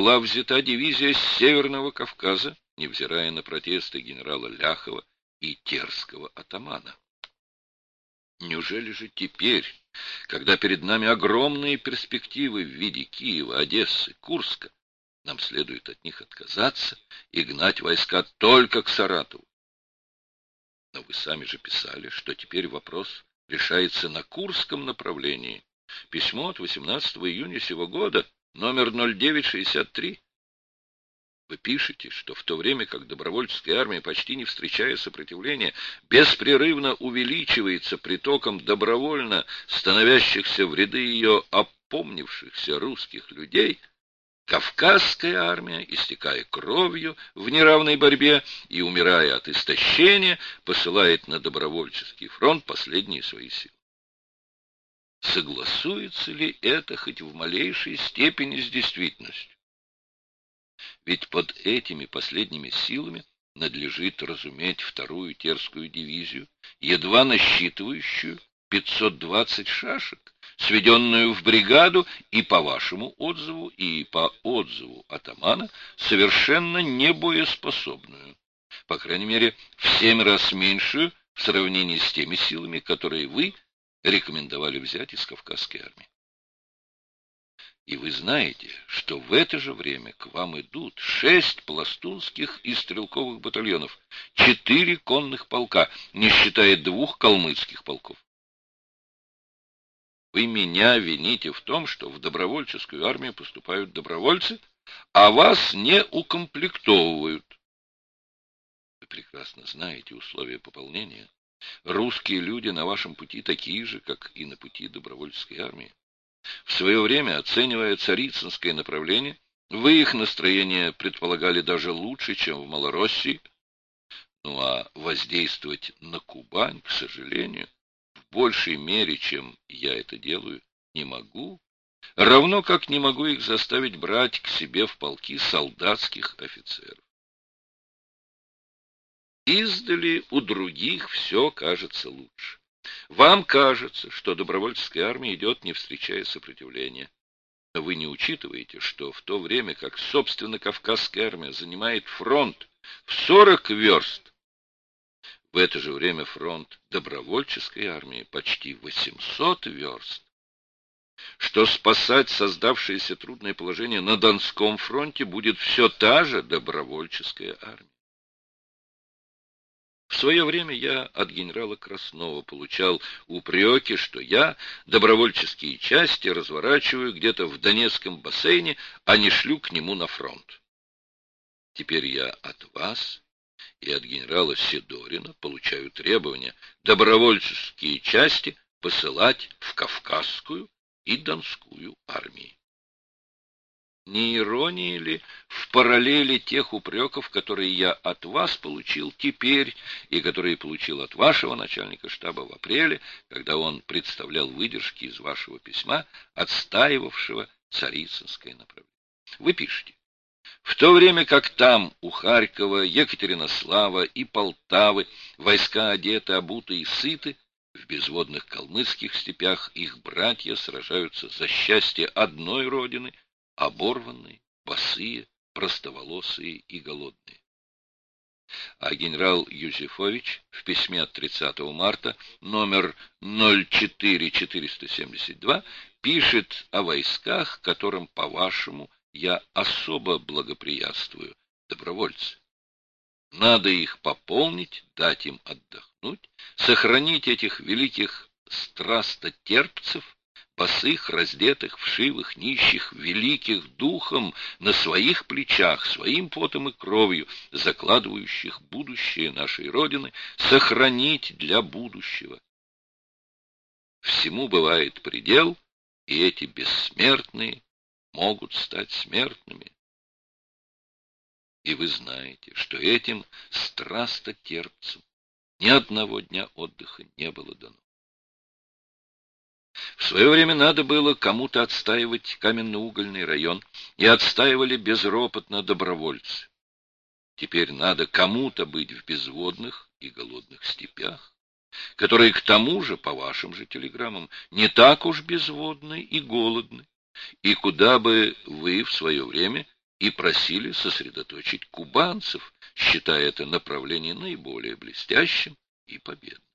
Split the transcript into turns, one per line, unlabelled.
была взята дивизия с Северного Кавказа, невзирая на протесты генерала Ляхова и терского атамана. Неужели же теперь, когда перед нами огромные перспективы в виде Киева, Одессы, Курска, нам следует от них отказаться и гнать войска только к Саратову? Но вы сами же писали, что теперь вопрос решается на Курском направлении. Письмо от 18 июня сего года, номер 0963. Вы пишете, что в то время как добровольческая армия, почти не встречая сопротивления, беспрерывно увеличивается притоком добровольно становящихся в ряды ее опомнившихся русских людей, Кавказская армия, истекая кровью в неравной борьбе и умирая от истощения, посылает на добровольческий фронт последние свои силы. Согласуется ли это хоть в малейшей степени с действительностью? Ведь под этими последними силами надлежит разуметь вторую терскую дивизию, едва насчитывающую 520 шашек, сведенную в бригаду и по вашему отзыву, и по отзыву атамана, совершенно небоеспособную, по крайней мере, в семь раз меньшую в сравнении с теми силами, которые вы рекомендовали взять из Кавказской армии. И вы знаете, что в это же время к вам идут шесть пластунских и стрелковых батальонов, четыре конных полка, не считая двух калмыцких полков. Вы меня вините в том, что в добровольческую армию поступают добровольцы, а вас не укомплектовывают. Вы прекрасно знаете условия пополнения. Русские люди на вашем пути такие же, как и на пути добровольческой армии. В свое время, оценивая царицынское направление, вы их настроение предполагали даже лучше, чем в Малороссии. Ну а воздействовать на Кубань, к сожалению, в большей мере, чем я это делаю, не могу, равно как не могу их заставить брать к себе в полки солдатских офицеров. Издали у других все кажется лучше. Вам кажется, что добровольческая армия идет, не встречая сопротивления. Но вы не учитываете, что в то время как, собственно, Кавказская армия занимает фронт в 40 верст, в это же время фронт добровольческой армии почти 800 верст. Что спасать создавшееся трудное положение на Донском фронте будет все та же добровольческая армия. В свое время я от генерала Краснова получал упреки, что я добровольческие части разворачиваю где-то в Донецком бассейне, а не шлю к нему на фронт. Теперь я от вас и от генерала Сидорина получаю требования добровольческие части посылать в Кавказскую и Донскую армии. Не ирония ли в параллели тех упреков, которые я от вас получил теперь и которые получил от вашего начальника штаба в апреле, когда он представлял выдержки из вашего письма, отстаивавшего царицынское направление? Вы пишете. В то время как там, у Харькова, Екатеринослава и Полтавы, войска одеты, обуты и сыты, в безводных калмыцких степях их братья сражаются за счастье одной родины — оборванные, босые, простоволосые и голодные. А генерал Юзефович в письме от 30 марта номер 04472 пишет о войсках, которым, по-вашему, я особо благоприятствую, добровольцы. Надо их пополнить, дать им отдохнуть, сохранить этих великих страстотерпцев, босых, раздетых, вшивых, нищих, великих духом на своих плечах, своим потом и кровью, закладывающих будущее нашей Родины, сохранить для будущего. Всему бывает предел, и эти бессмертные могут стать смертными. И вы знаете, что этим страстотерпцам ни одного дня отдыха не было дано. Свое время надо было кому-то отстаивать каменно-угольный район, и отстаивали безропотно добровольцы. Теперь надо кому-то быть в безводных и голодных степях, которые к тому же, по вашим же телеграммам, не так уж безводны и голодны, и куда бы вы в свое время и просили сосредоточить кубанцев, считая это направление наиболее блестящим и победным.